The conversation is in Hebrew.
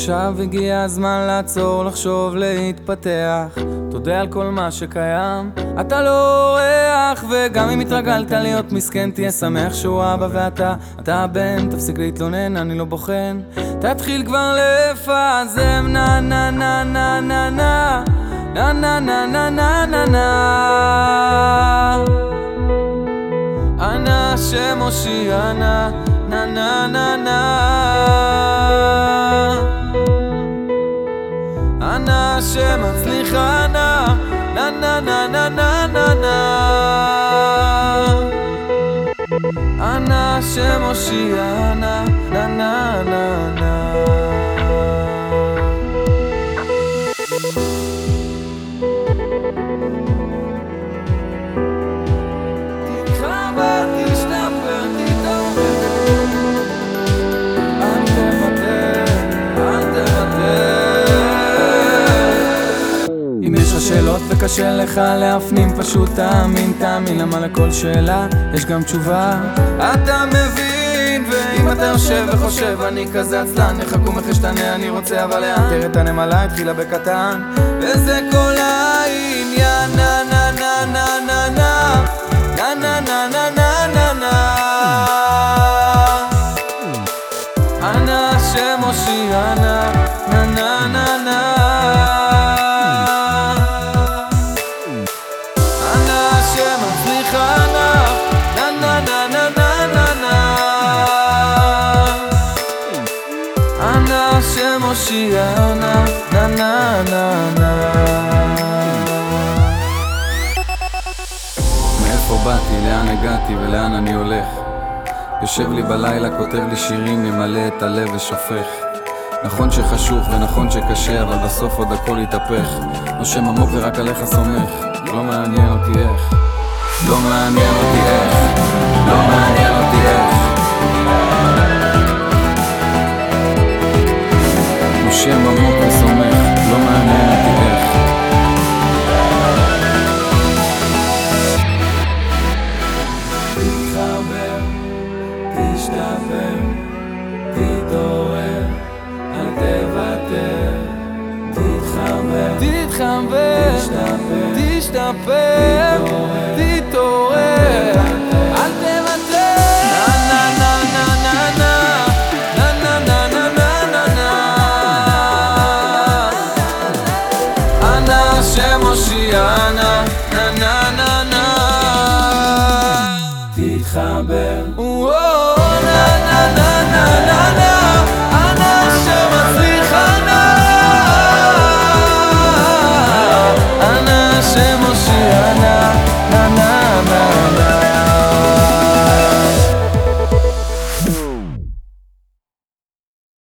עכשיו הגיע הזמן לעצור, לחשוב, להתפתח. תודה על כל מה שקיים, אתה לא אורח, וגם אם התרגלת להיות מסכן, תהיה שמח שהוא אבא ואתה, אתה הבן, תפסיק להתלונן, אני לא בוחן. תתחיל כבר לפזם, נה נה נה נה נה נה נה נה נה נה נה נה נה אנא השם הושיענה, נה נה נה נה אנא השם הצליחנה, נה נה נה נה נה נה נה אנא השם הושיענה, נה נה נה נה שאלות וקשה לך להפנים פשוט תאמין, תאמין למה לכל שאלה יש גם תשובה אתה מבין ואם אתה יושב וחושב אני כזה עצלן אקום איך אשתנה אני רוצה אבל לאן תראה הנמלה התחילה בקטן וזה כל העניין נה נה נה נה נה נה נה נה נה נה נה נה אנא השם הושיענה, נה נה נה נה השם הושיענה, נה נה נה נה מאיפה באתי, לאן הגעתי ולאן אני הולך יושב לי בלילה, כותב לי שירים, ממלא את הלב ושופך. נכון שחשוך ונכון שקשה, אבל בסוף עוד הכל יתהפך. נושם עמוק ורק עליך סומך, לא מעניין אותי איך. לא מעניין אותי איך, לא מעניין אותי איך. תשתפר, תתעורר, אל תוותר, תתחבר, תתחבר, תשתפר, תשתפר, תתעורר, אל תוותר. נה נה נה נה נה השם הושיענה, נה נה נה נה תתחבר